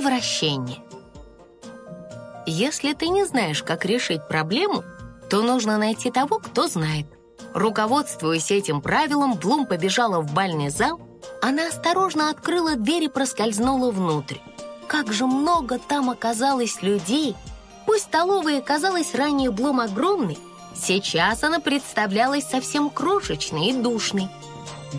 Превращение. Если ты не знаешь, как решить проблему, то нужно найти того, кто знает. Руководствуясь этим правилом, Блум побежала в бальный зал. Она осторожно открыла дверь и проскользнула внутрь. Как же много там оказалось людей! Пусть столовая казалась ранее Блум огромной, сейчас она представлялась совсем крошечной и душной.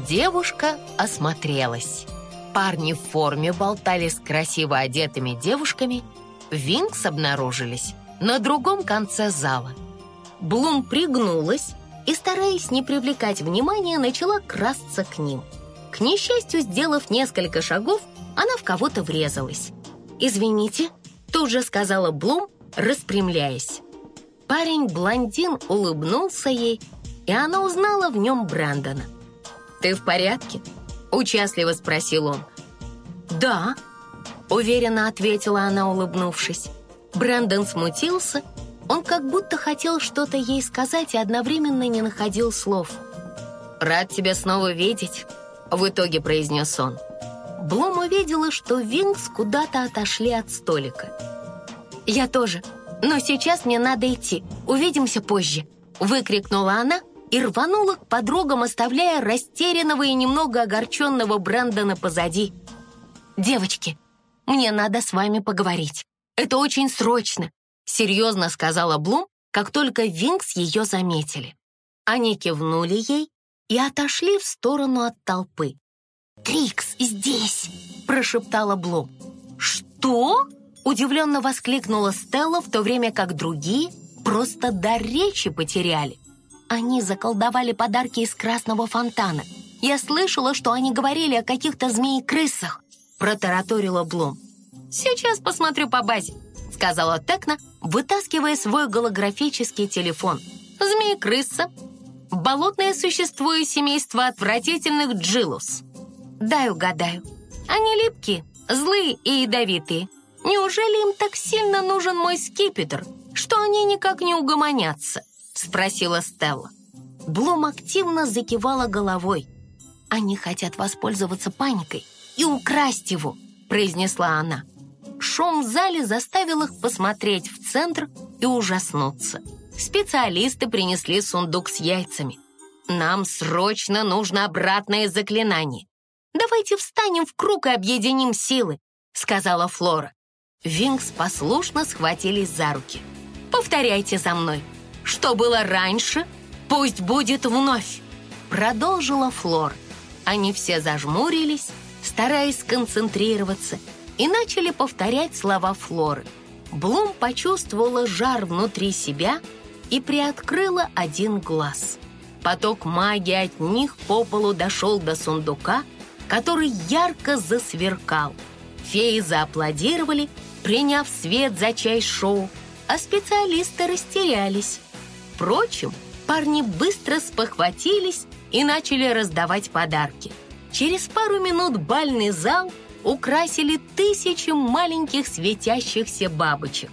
Девушка осмотрелась. Парни в форме болтали с красиво одетыми девушками. Винкс обнаружились на другом конце зала. Блум пригнулась и, стараясь не привлекать внимания, начала красться к ним. К несчастью, сделав несколько шагов, она в кого-то врезалась. «Извините», — тут же сказала Блум, распрямляясь. Парень-блондин улыбнулся ей, и она узнала в нем Брэндона. «Ты в порядке?» — участливо спросил он. «Да», — уверенно ответила она, улыбнувшись. Брэндон смутился он как будто хотел что-то ей сказать и одновременно не находил слов. «Рад тебя снова видеть», — в итоге произнес он. Блум увидела, что Винкс куда-то отошли от столика. «Я тоже, но сейчас мне надо идти. Увидимся позже», — выкрикнула она и рванула к подругам, оставляя растерянного и немного огорченного Брэндона позади. «Девочки, мне надо с вами поговорить. Это очень срочно. Серьезно сказала Блум, как только Винкс ее заметили. Они кивнули ей и отошли в сторону от толпы. «Трикс здесь!» — прошептала Блум. «Что?» — удивленно воскликнула Стелла, в то время как другие просто до речи потеряли. Они заколдовали подарки из красного фонтана. Я слышала, что они говорили о каких-то змеи-крысах, протараторила Блум. «Сейчас посмотрю по базе», — сказала Текна, вытаскивая свой голографический телефон. «Змея-крыса. Болотное существо из семейства отвратительных джилус. Дай угадаю. Они липкие, злые и ядовитые. Неужели им так сильно нужен мой скипетр, что они никак не угомонятся?» — спросила Стелла. Блум активно закивала головой. «Они хотят воспользоваться паникой и украсть его», — произнесла она. Шум в зале заставил их посмотреть в центр и ужаснуться. Специалисты принесли сундук с яйцами. «Нам срочно нужно обратное заклинание. Давайте встанем в круг и объединим силы», — сказала Флора. Винкс послушно схватились за руки. «Повторяйте за мной. Что было раньше, пусть будет вновь», — продолжила Флора. Они все зажмурились, стараясь сконцентрироваться — и начали повторять слова Флоры. Блум почувствовала жар внутри себя и приоткрыла один глаз. Поток магии от них по полу дошел до сундука, который ярко засверкал. Феи зааплодировали, приняв свет за часть шоу, а специалисты растерялись. Впрочем, парни быстро спохватились и начали раздавать подарки. Через пару минут бальный зал украсили тысячи маленьких светящихся бабочек.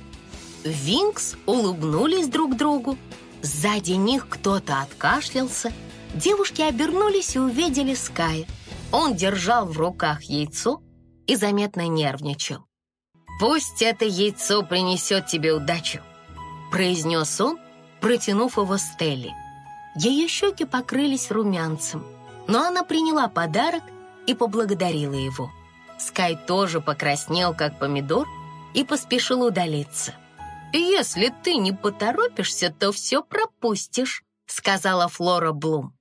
Винкс улыбнулись друг другу. Сзади них кто-то откашлялся. Девушки обернулись и увидели Ская. Он держал в руках яйцо и заметно нервничал. «Пусть это яйцо принесет тебе удачу», — произнес он, протянув его Стелли. Ее щеки покрылись румянцем, но она приняла подарок и поблагодарила его. Скай тоже покраснел, как помидор, и поспешил удалиться. «Если ты не поторопишься, то все пропустишь», — сказала Флора Блум.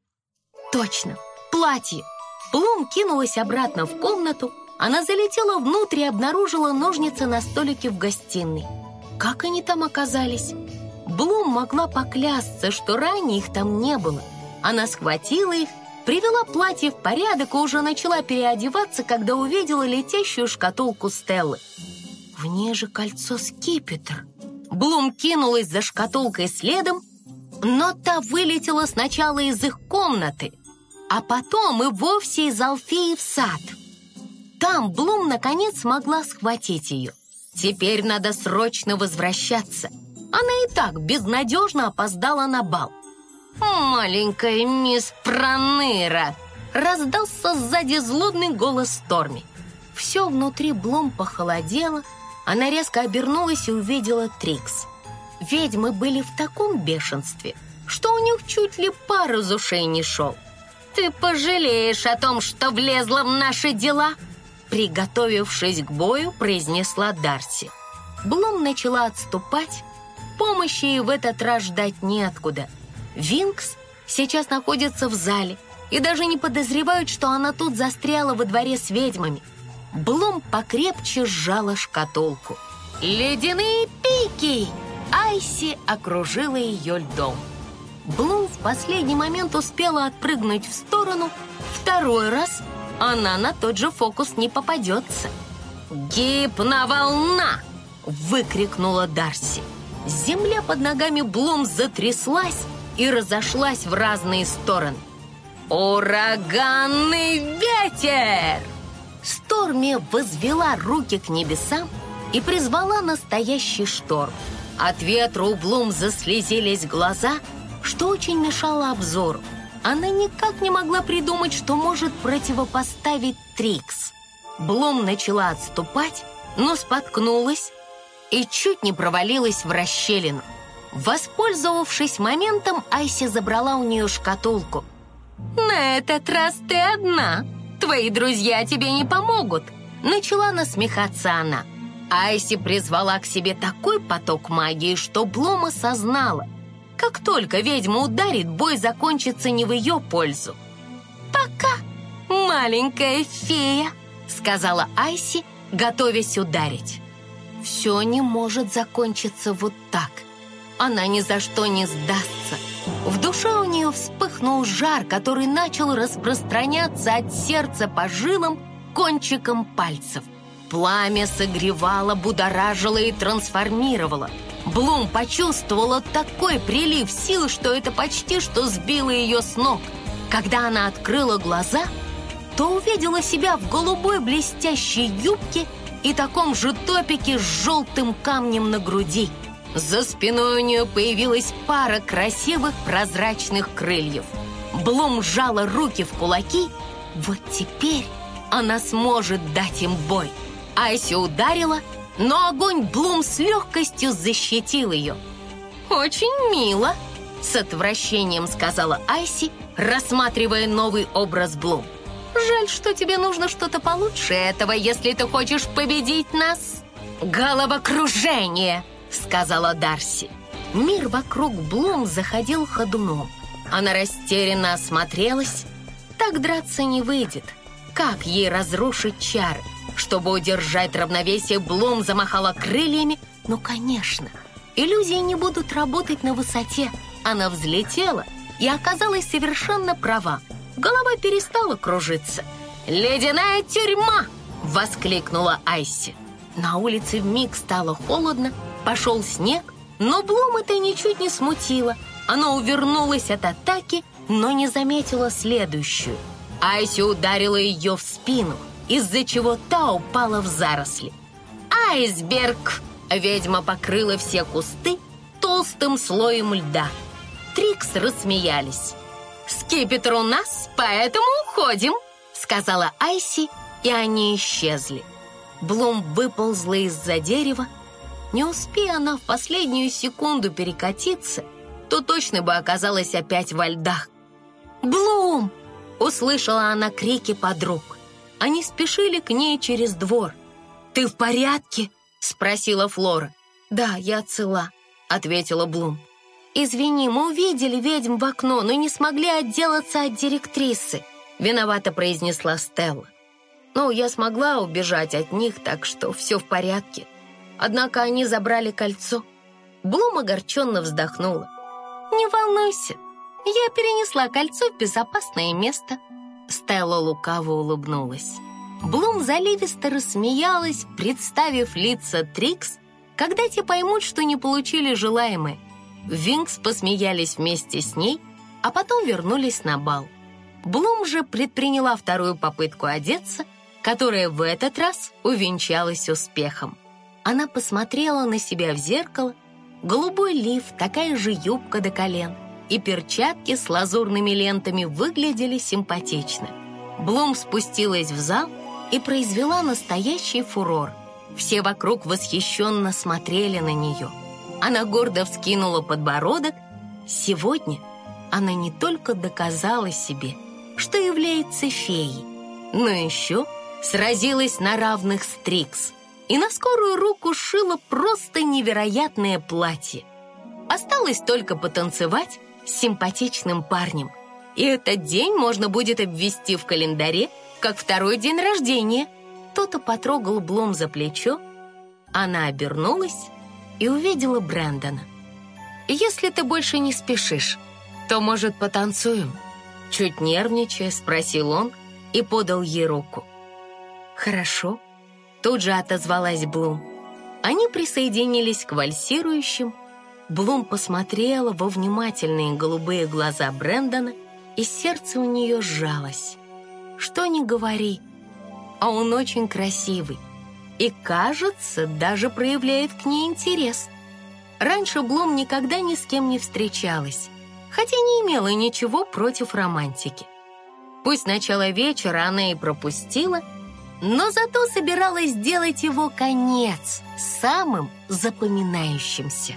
«Точно, платье!» Блум кинулась обратно в комнату. Она залетела внутрь и обнаружила ножницы на столике в гостиной. Как они там оказались? Блум могла поклясться, что ранее их там не было. Она схватила их Привела платье в порядок и уже начала переодеваться, когда увидела летящую шкатулку Стеллы. В ней же кольцо скипетр. Блум кинулась за шкатулкой следом, но та вылетела сначала из их комнаты, а потом и вовсе из Алфеи в сад. Там Блум наконец смогла схватить ее. Теперь надо срочно возвращаться. Она и так безнадежно опоздала на бал. «Маленькая мисс Проныра!» Раздался сзади злобный голос Сторми. Все внутри Блум похолодело, она резко обернулась и увидела Трикс. Ведьмы были в таком бешенстве, что у них чуть ли пар из ушей не шел. «Ты пожалеешь о том, что влезла в наши дела!» Приготовившись к бою, произнесла Дарси. Блум начала отступать. Помощи ей в этот раз ждать неоткуда. Винкс сейчас находится в зале и даже не подозревают, что она тут застряла во дворе с ведьмами. Блум покрепче сжала шкатулку. «Ледяные пики!» Айси окружила ее льдом. Блум в последний момент успела отпрыгнуть в сторону. Второй раз она на тот же фокус не попадется. «Гипноволна!» — выкрикнула Дарси. Земля под ногами Блум затряслась и разошлась в разные стороны. «Ураганный ветер!» Сторми возвела руки к небесам и призвала настоящий шторм. От ветра у Блум заслезились глаза, что очень мешало обзору. Она никак не могла придумать, что может противопоставить Трикс. Блум начала отступать, но споткнулась и чуть не провалилась в расщелину. Воспользовавшись моментом, Айси забрала у нее шкатулку. «На этот раз ты одна. Твои друзья тебе не помогут», — начала насмехаться она. Айси призвала к себе такой поток магии, что Блум осознала. Как только ведьма ударит, бой закончится не в ее пользу. «Пока, маленькая фея», — сказала Айси, готовясь ударить. «Все не может закончиться вот так. Она ни за что не сдастся». В душе у нее вспыхнул жар, который начал распространяться от сердца по жилам кончиком пальцев. Пламя согревало, будоражило и трансформировало. Блум почувствовала такой прилив сил, что это почти что сбило ее с ног. Когда она открыла глаза, то увидела себя в голубой блестящей юбке и таком же топике с желтым камнем на груди. За спиной у нее появилась пара красивых прозрачных крыльев. Блум сжала руки в кулаки. Вот теперь она сможет дать им бой. Айси ударила, но огонь Блум с легкостью защитил ее. «Очень мило», — с отвращением сказала Айси, рассматривая новый образ Блум. «Жаль, что тебе нужно что-то получше этого, если ты хочешь победить нас». «Головокружение!» — сказала Дарси. Мир вокруг Блум заходил ходуном. Она растерянно осмотрелась. Так драться не выйдет. Как ей разрушить чары? Чтобы удержать равновесие, Блум замахала крыльями. Ну, конечно, иллюзии не будут работать на высоте. Она взлетела и оказалась совершенно права. Голова перестала кружиться. «Ледяная тюрьма!» — воскликнула Айси. На улице вмиг стало холодно, Пошел снег, но Блум это ничуть не смутило. Она увернулась от атаки, но не заметила следующую. Айси ударила ее в спину, из-за чего та упала в заросли. «Айсберг!» Ведьма покрыла все кусты толстым слоем льда. Трикс рассмеялись. «Скипетр у нас, поэтому уходим!» Сказала Айси, и они исчезли. Блум выползла из-за дерева, не успея она в последнюю секунду перекатиться, то точно бы оказалась опять во льдах. «Блум!» — услышала она крики подруг. Они спешили к ней через двор. «Ты в порядке?» — спросила Флора. «Да, я цела», — ответила Блум. «Извини, мы увидели ведьм в окно, но не смогли отделаться от директрисы», — виновато произнесла Стелла. «Ну, я смогла убежать от них, так что все в порядке». Однако они забрали кольцо. Блум огорченно вздохнула. «Не волнуйся, я перенесла кольцо в безопасное место». Стелла лукаво улыбнулась. Блум заливисто рассмеялась, представив лица Трикс, когда те поймут, что не получили желаемое. Винкс посмеялись вместе с ней, а потом вернулись на бал. Блум же предприняла вторую попытку одеться, которая в этот раз увенчалась успехом. Она посмотрела на себя в зеркало. Голубой лиф, такая же юбка до колен и перчатки с лазурными лентами выглядели симпатично. Блум спустилась в зал и произвела настоящий фурор. Все вокруг восхищенно смотрели на нее. Она гордо вскинула подбородок. Сегодня она не только доказала себе, что является феей, но еще сразилась на равных с Трикс и на скорую руку шила просто невероятное платье. Осталось только потанцевать с симпатичным парнем, и этот день можно будет обвести в календаре как второй день рождения. Кто-то потрогал Блум за плечо, она обернулась и увидела Брэндона. «Если ты больше не спешишь, то, может, потанцуем?» Чуть нервничая, спросил он и подал ей руку. «Хорошо», — тут же отозвалась Блум. Они присоединились к вальсирующим. Блум посмотрела во внимательные голубые глаза Брэндона, и сердце у нее сжалось. Что ни говори, а он очень красивый и, кажется, даже проявляет к ней интерес. Раньше Блум никогда ни с кем не встречалась, хотя не имела ничего против романтики. Пусть начало вечера она и пропустила, но зато собиралась сделать его конец самым запоминающимся.